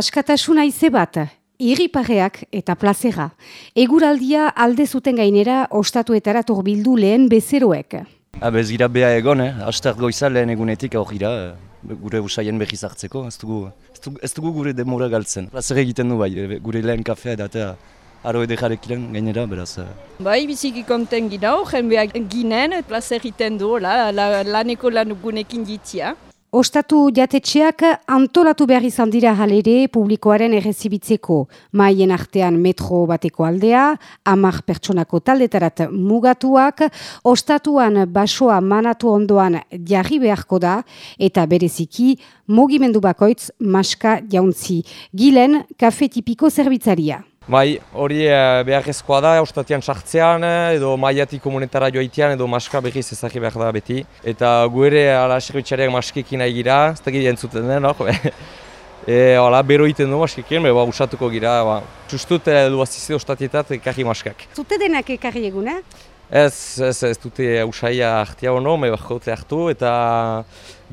Askatasuna ize bat, irriparreak eta plazera. Eguraldia alde zuten gainera ostatuetara torbildu lehen bezeroek. Habe, ez gira beha egon, eh? Aster goiza lehen egunetik hor gira, eh, gure usaien behiz hartzeko, ez dugu, ez dugu, ez dugu gure demora galtzen. Plazer egiten du bai, eh, gure lehen kafea edatea aro edejarekiren gainera, beraz. eh. Bai, biziki konten gira, jenbeak ginen, plazer egiten du, la, la, laneko lanugunekin jitzia. Ostatu jatetxeak antolatu behar izan dira halere publikoaren errezibitzeko. Maien artean metro bateko aldea, amak pertsonako taldetarat mugatuak, ostatuan basoa manatu ondoan jarri beharko da, eta bereziki mugimendu bakoitz maska jauntzi. Gilen, kafe tipiko zerbitzaria. Bai, hori eh, beharrezkoa da, ostatian sartzean, eh, edo maiatik komunetara joaitean, edo maska behiz ezagri behar da beti. Eta gu ere, ala servitzareak maskekin nahi gira, ez da gire entzuten den, no? e, ala, bero iten du maskekin, ba, usatuko gira, ba, justut eh, duazize ostatietat ekarri maskak. Zute denak ekarri egun, eh? Ez, ez, ez dute usaia hartia hono, me barkote hartu, eta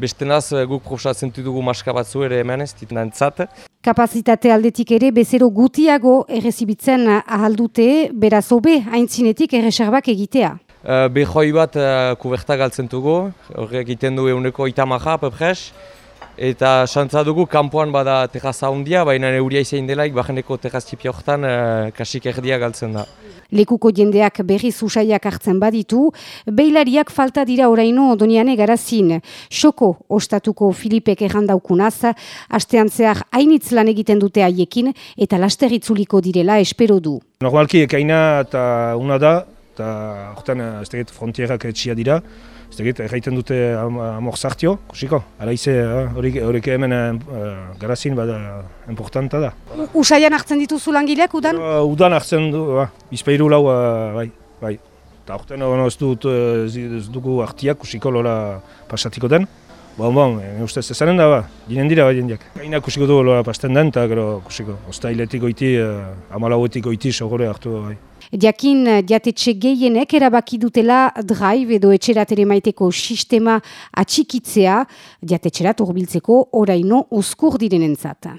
bestenaz eh, guk proposatzen dugu maska batzu ere hemen ez ditu nantzat. Kapazitate aldetik ere bezero gutiago errezibitzen ahaldute, beraz hobe haintzinetik erreserbak egitea. Uh, Behoi bat uh, kuberta galtzen dugu, horrek egiten du eguneko itamaja, pepres, eta xantza dugu kanpoan bada terraza handia, baina euria izain delaik, bajeneko terraztipia horretan uh, kasik erdia galtzen da. Lekuko jendeak berriz usaiak hartzen baditu, beilariak falta dira oraino doniane garazin. Xoko ostatuko Filipek errandaukunaz, astean zehar hainitz lan egiten dute haiekin eta laster itzuliko direla espero du. Normalki ekaina eta una da, eta horretan ez tegit frontierak etxia dira, ez tegit erraiten dute am- amor zartio, kusiko, ala ize, eh, hemen eh, garazin bada importanta da. Usaian hartzen dituzu langileak udan? Uh, udan hartzen du, ba, bizpairu lau, uh, bai, bai. Eta horretan ono, ez, dut, eh, ez, dugu hartiak kusiko lola pasatiko den. Bon, bon, e, ustez ezanen da, ba, ginen dira bai jendeak. Gaina kusiko du lola pasten den, eta gero kusiko, ostailetik goiti, uh, amalauetik goiti sogore hartu, bai. Jakin jatetxe gehienek erabaki dutela drive edo etxeratere maiteko sistema atxikitzea jatetxerat urbiltzeko oraino uzkur direnentzat.